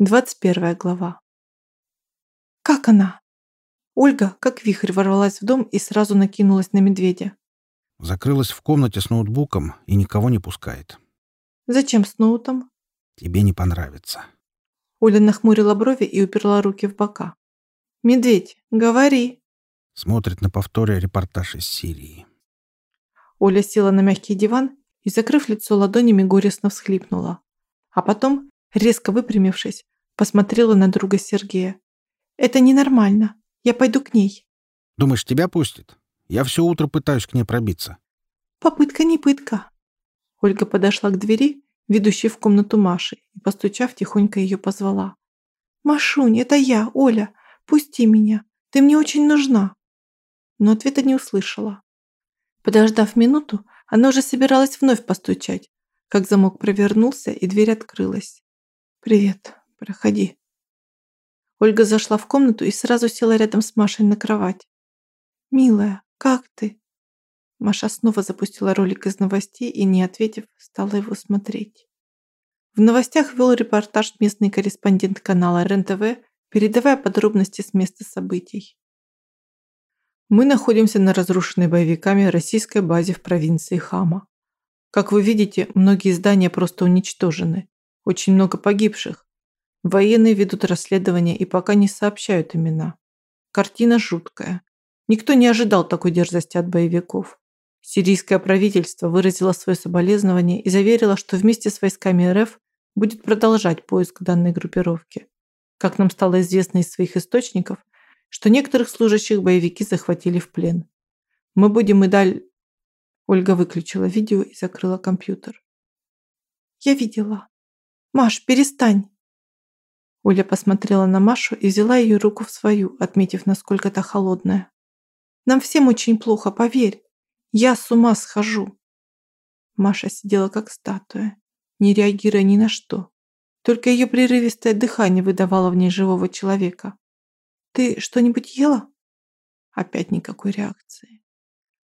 21 глава. Как она? Ольга, как вихрь, ворвалась в дом и сразу накинулась на медведя. Закрылась в комнате с ноутбуком и никого не пускает. Зачем с ноутом? Тебе не понравится. Оля нахмурила брови и уперла руки в бока. «Медведь, говори!» Смотрит на повторе репортаж из Сирии. Оля села на мягкий диван и, закрыв лицо ладонями, горестно всхлипнула. А потом, резко выпрямившись, посмотрела на друга Сергея. «Это ненормально. Я пойду к ней». Думаешь, тебя пустит? Я все утро пытаюсь к ней пробиться. «Попытка не пытка». Ольга подошла к двери, ведущей в комнату Маши, и, постучав, тихонько ее позвала. «Машунь, это я, Оля. Пусти меня. Ты мне очень нужна». Но ответа не услышала. Подождав минуту, она уже собиралась вновь постучать, как замок провернулся и дверь открылась. «Привет, проходи». Ольга зашла в комнату и сразу села рядом с Машей на кровать. «Милая, как ты?» Маша снова запустила ролик из новостей и, не ответив, стала его смотреть. В новостях вел репортаж местный корреспондент канала РЕН-ТВ, передавая подробности с места событий. Мы находимся на разрушенной боевиками российской базе в провинции Хама. Как вы видите, многие здания просто уничтожены. Очень много погибших. Военные ведут расследование и пока не сообщают имена. Картина жуткая. Никто не ожидал такой дерзости от боевиков. Сирийское правительство выразило свое соболезнование и заверило, что вместе с войсками РФ будет продолжать поиск данной группировки. Как нам стало известно из своих источников, что некоторых служащих боевики захватили в плен. Мы будем и далее Ольга выключила видео и закрыла компьютер. «Я видела. Маш, перестань!» Оля посмотрела на Машу и взяла ее руку в свою, отметив, насколько та холодная. «Нам всем очень плохо, поверь. Я с ума схожу!» Маша сидела как статуя, не реагируя ни на что. Только ее прерывистое дыхание выдавало в ней живого человека. «Ты что-нибудь ела?» Опять никакой реакции.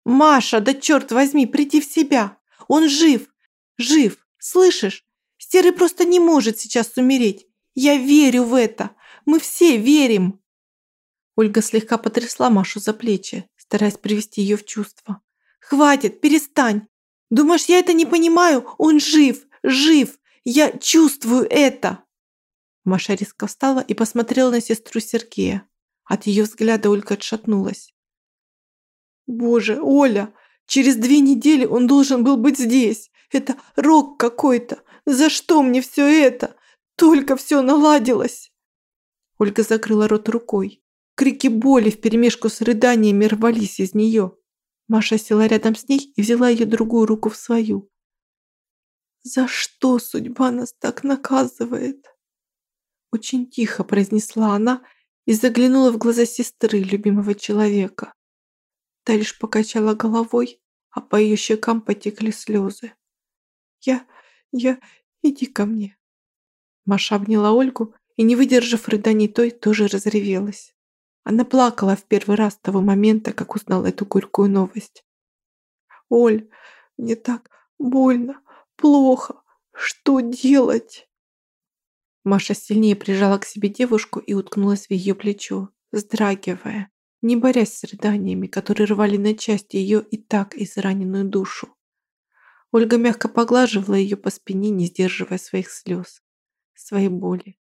«Маша, да черт возьми, приди в себя! Он жив! Жив! Слышишь? Серый просто не может сейчас умереть! Я верю в это! Мы все верим!» Ольга слегка потрясла Машу за плечи, стараясь привести ее в чувство. «Хватит, перестань! Думаешь, я это не понимаю? Он жив! Жив! Я чувствую это!» Маша резко встала и посмотрела на сестру Сергея. От ее взгляда Ольга отшатнулась. Боже, Оля, через две недели он должен был быть здесь. Это рок какой-то. За что мне все это? Только все наладилось. Ольга закрыла рот рукой. Крики боли вперемешку с рыданиями рвались из нее. Маша села рядом с ней и взяла ее другую руку в свою. «За что судьба нас так наказывает?» Очень тихо произнесла она и заглянула в глаза сестры любимого человека. Та лишь покачала головой, а по ее щекам потекли слезы. «Я... я... иди ко мне». Маша обняла Ольгу и, не выдержав рыданий той, тоже разревелась. Она плакала в первый раз с того момента, как узнала эту горькую новость. «Оль, мне так больно, плохо. Что делать?» Маша сильнее прижала к себе девушку и уткнулась в ее плечо, вздрагивая не борясь с рыданиями, которые рвали на части ее и так израненную душу. Ольга мягко поглаживала ее по спине, не сдерживая своих слез, своей боли.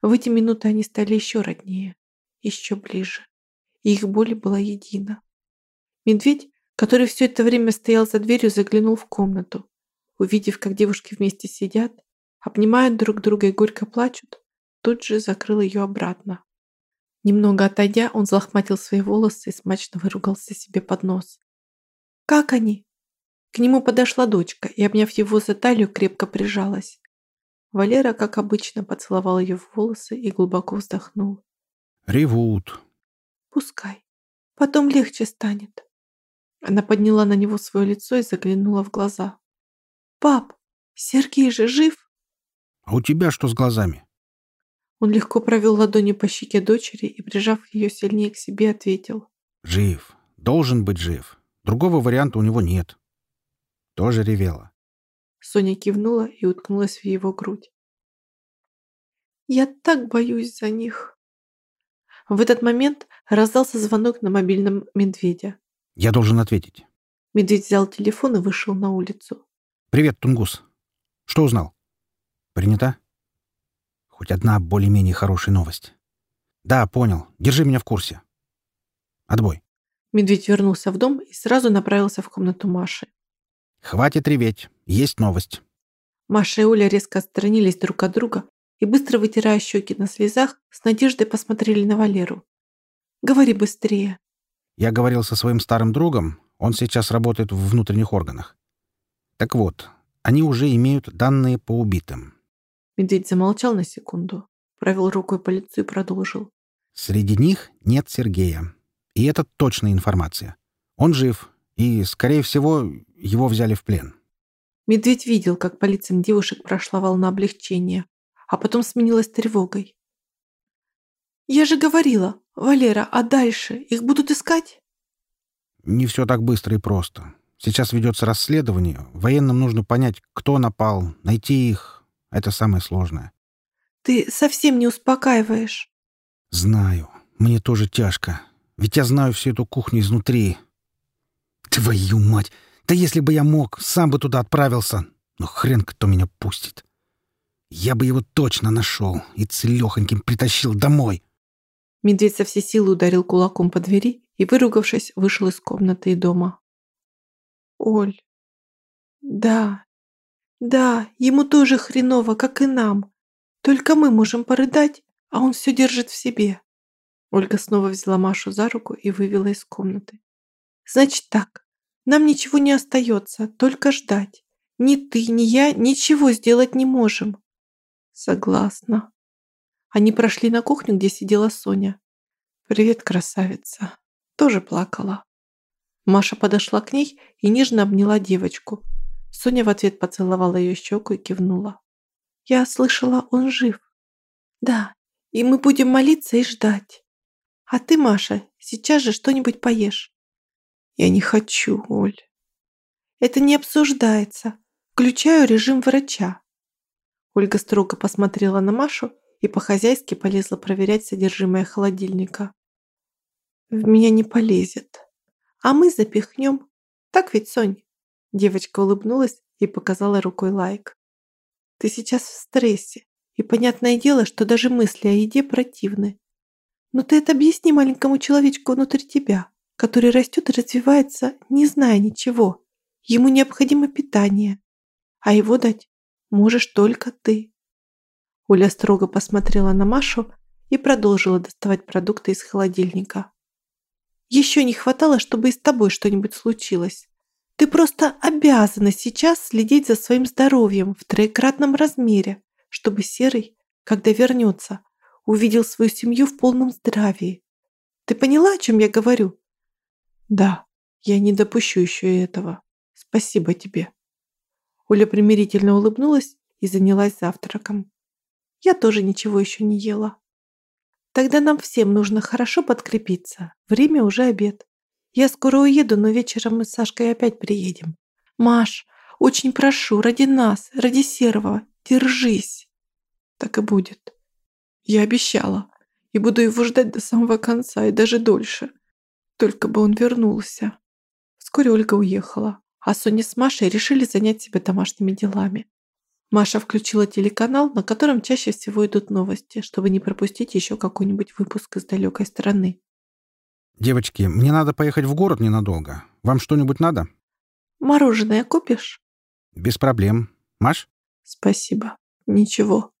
В эти минуты они стали еще роднее, еще ближе, и их боль была едина. Медведь, который все это время стоял за дверью, заглянул в комнату. Увидев, как девушки вместе сидят, обнимают друг друга и горько плачут, тут же закрыл ее обратно. Немного отойдя, он залохматил свои волосы и смачно выругался себе под нос. «Как они?» К нему подошла дочка и, обняв его за талию, крепко прижалась. Валера, как обычно, поцеловал ее в волосы и глубоко вздохнул. «Ревут». «Пускай. Потом легче станет». Она подняла на него свое лицо и заглянула в глаза. «Пап, Сергей же жив?» «А у тебя что с глазами?» Он легко провел ладонью по щеке дочери и, прижав ее сильнее к себе, ответил. «Жив. Должен быть жив. Другого варианта у него нет». Тоже ревела. Соня кивнула и уткнулась в его грудь. Я так боюсь за них. В этот момент раздался звонок на мобильном медведя. Я должен ответить. Медведь взял телефон и вышел на улицу. Привет, Тунгус. Что узнал? Принята? Хоть одна более-менее хорошая новость. Да, понял. Держи меня в курсе. Отбой. Медведь вернулся в дом и сразу направился в комнату Маши. Хватит реветь. Есть новость. Маша и Оля резко отстранились друг от друга и, быстро вытирая щеки на слезах, с надеждой посмотрели на Валеру. «Говори быстрее». Я говорил со своим старым другом. Он сейчас работает в внутренних органах. Так вот, они уже имеют данные по убитым. Медведь замолчал на секунду, провел рукой по лицу и продолжил. Среди них нет Сергея. И это точная информация. Он жив, и, скорее всего, его взяли в плен. Медведь видел, как по лицам девушек прошла волна облегчения, а потом сменилась тревогой. «Я же говорила, Валера, а дальше их будут искать?» Не все так быстро и просто. Сейчас ведется расследование. Военным нужно понять, кто напал, найти их. Это самое сложное. Ты совсем не успокаиваешь. Знаю. Мне тоже тяжко. Ведь я знаю всю эту кухню изнутри. Твою мать! Да если бы я мог, сам бы туда отправился. Но хрен кто меня пустит. Я бы его точно нашел и целехоньким притащил домой. Медведь со всей силы ударил кулаком по двери и, выругавшись, вышел из комнаты и дома. Оль. Да. Да, ему тоже хреново, как и нам. Только мы можем порыдать, а он все держит в себе. Ольга снова взяла Машу за руку и вывела из комнаты. Значит так, нам ничего не остается, только ждать. Ни ты, ни я ничего сделать не можем. Согласна. Они прошли на кухню, где сидела Соня. Привет, красавица. Тоже плакала. Маша подошла к ней и нежно обняла девочку. Соня в ответ поцеловала ее щеку и кивнула. «Я слышала, он жив». «Да, и мы будем молиться и ждать. А ты, Маша, сейчас же что-нибудь поешь». «Я не хочу, Оль». «Это не обсуждается. Включаю режим врача». Ольга строго посмотрела на Машу и по-хозяйски полезла проверять содержимое холодильника. «В меня не полезет», а мы запихнем. Так ведь, Сонь?» Девочка улыбнулась и показала рукой лайк. «Ты сейчас в стрессе, и понятное дело, что даже мысли о еде противны. Но ты это объясни маленькому человечку внутри тебя, который растет и развивается, не зная ничего. Ему необходимо питание, а его дать можешь только ты». Оля строго посмотрела на Машу и продолжила доставать продукты из холодильника. Еще не хватало, чтобы и с тобой что-нибудь случилось. Ты просто обязана сейчас следить за своим здоровьем в троекратном размере, чтобы Серый, когда вернется, увидел свою семью в полном здравии. Ты поняла, о чем я говорю? Да, я не допущу еще этого. Спасибо тебе. Оля примирительно улыбнулась и занялась завтраком. Я тоже ничего еще не ела. Тогда нам всем нужно хорошо подкрепиться. Время уже обед. Я скоро уеду, но вечером мы с Сашкой опять приедем. Маш, очень прошу, ради нас, ради Серого, держись. Так и будет. Я обещала. И буду его ждать до самого конца и даже дольше. Только бы он вернулся. Вскоре Ольга уехала, а Соня с Машей решили занять себя домашними делами. Маша включила телеканал, на котором чаще всего идут новости, чтобы не пропустить еще какой-нибудь выпуск из далекой страны. «Девочки, мне надо поехать в город ненадолго. Вам что-нибудь надо?» «Мороженое купишь?» «Без проблем. Маш?» «Спасибо. Ничего».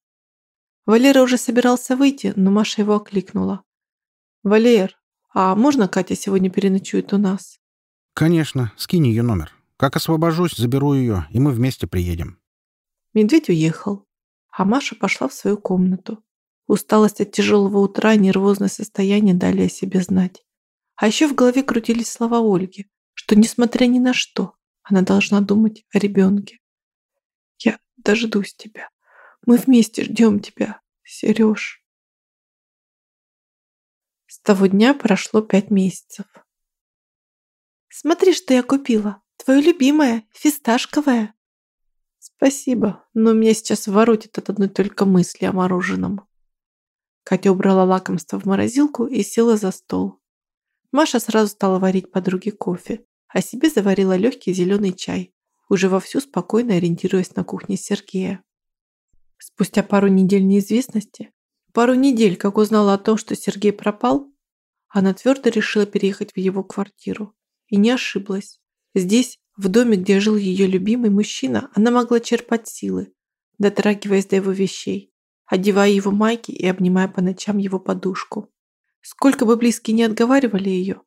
Валера уже собирался выйти, но Маша его окликнула. «Валер, а можно Катя сегодня переночует у нас?» «Конечно. Скинь ее номер. Как освобожусь, заберу ее, и мы вместе приедем». Медведь уехал, а Маша пошла в свою комнату. Усталость от тяжелого утра и нервозное состояние дали о себе знать. А еще в голове крутились слова Ольги, что, несмотря ни на что, она должна думать о ребенке. «Я дождусь тебя. Мы вместе ждем тебя, Сереж». Того дня прошло пять месяцев. «Смотри, что я купила. Твое любимое, фисташковое», Спасибо, но меня сейчас воротит от одной только мысли о мороженом. Катя убрала лакомство в морозилку и села за стол. Маша сразу стала варить подруге кофе, а себе заварила легкий зеленый чай, уже вовсю спокойно ориентируясь на кухне Сергея. Спустя пару недель неизвестности, пару недель, как узнала о том, что Сергей пропал, она твердо решила переехать в его квартиру. И не ошиблась. Здесь, в доме, где жил ее любимый мужчина, она могла черпать силы, дотрагиваясь до его вещей, одевая его майки и обнимая по ночам его подушку. Сколько бы близкие не отговаривали ее,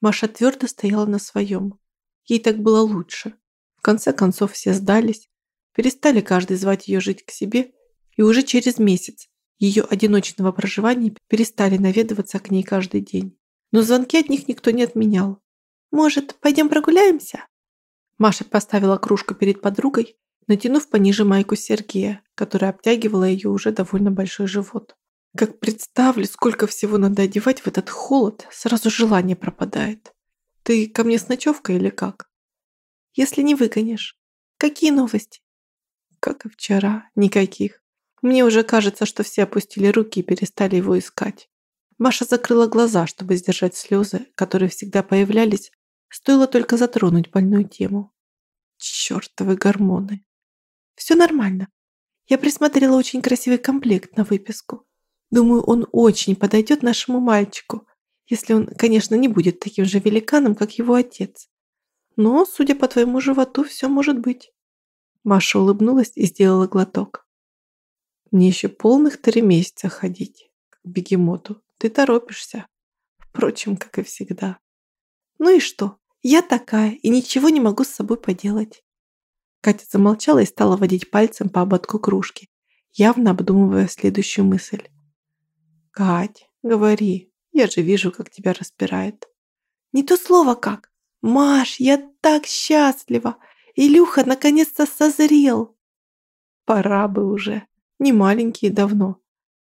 Маша твердо стояла на своем. Ей так было лучше. В конце концов все сдались, перестали каждый звать ее жить к себе, и уже через месяц ее одиночного проживания перестали наведываться к ней каждый день. Но звонки от них никто не отменял. «Может, пойдем прогуляемся?» Маша поставила кружку перед подругой, натянув пониже майку Сергея, которая обтягивала ее уже довольно большой живот. Как представлю, сколько всего надо одевать в этот холод, сразу желание пропадает. Ты ко мне с ночевкой или как? если не выгонишь. Какие новости? Как и вчера, никаких. Мне уже кажется, что все опустили руки и перестали его искать. Маша закрыла глаза, чтобы сдержать слезы, которые всегда появлялись, стоило только затронуть больную тему. Чёртовы гормоны. Все нормально. Я присмотрела очень красивый комплект на выписку. Думаю, он очень подойдет нашему мальчику, если он, конечно, не будет таким же великаном, как его отец. Но, судя по твоему животу, все может быть. Маша улыбнулась и сделала глоток. Мне еще полных три месяца ходить, как бегемоту. Ты торопишься. Впрочем, как и всегда. Ну и что? Я такая и ничего не могу с собой поделать. Катя замолчала и стала водить пальцем по ободку кружки, явно обдумывая следующую мысль. «Кать, говори, я же вижу, как тебя распирает». «Не то слово как. «Маш, я так счастлива! Илюха наконец-то созрел!» «Пора бы уже. Не маленький давно».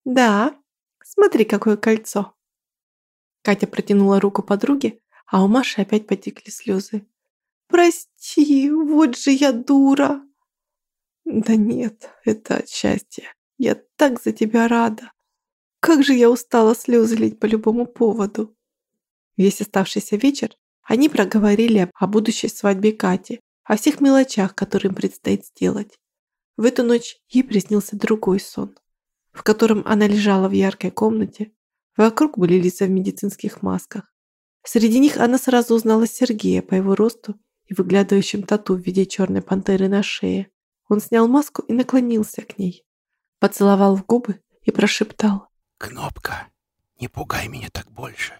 «Да, смотри, какое кольцо!» Катя протянула руку подруге, а у Маши опять потекли слезы. «Прости, вот же я дура!» «Да нет, это от счастья. Я так за тебя рада. Как же я устала слезы лить по любому поводу!» Весь оставшийся вечер они проговорили о будущей свадьбе Кати, о всех мелочах, которые им предстоит сделать. В эту ночь ей приснился другой сон, в котором она лежала в яркой комнате, вокруг были лица в медицинских масках. Среди них она сразу узнала Сергея по его росту и выглядывающим тату в виде черной пантеры на шее. Он снял маску и наклонился к ней, поцеловал в губы и прошептал. «Кнопка, не пугай меня так больше.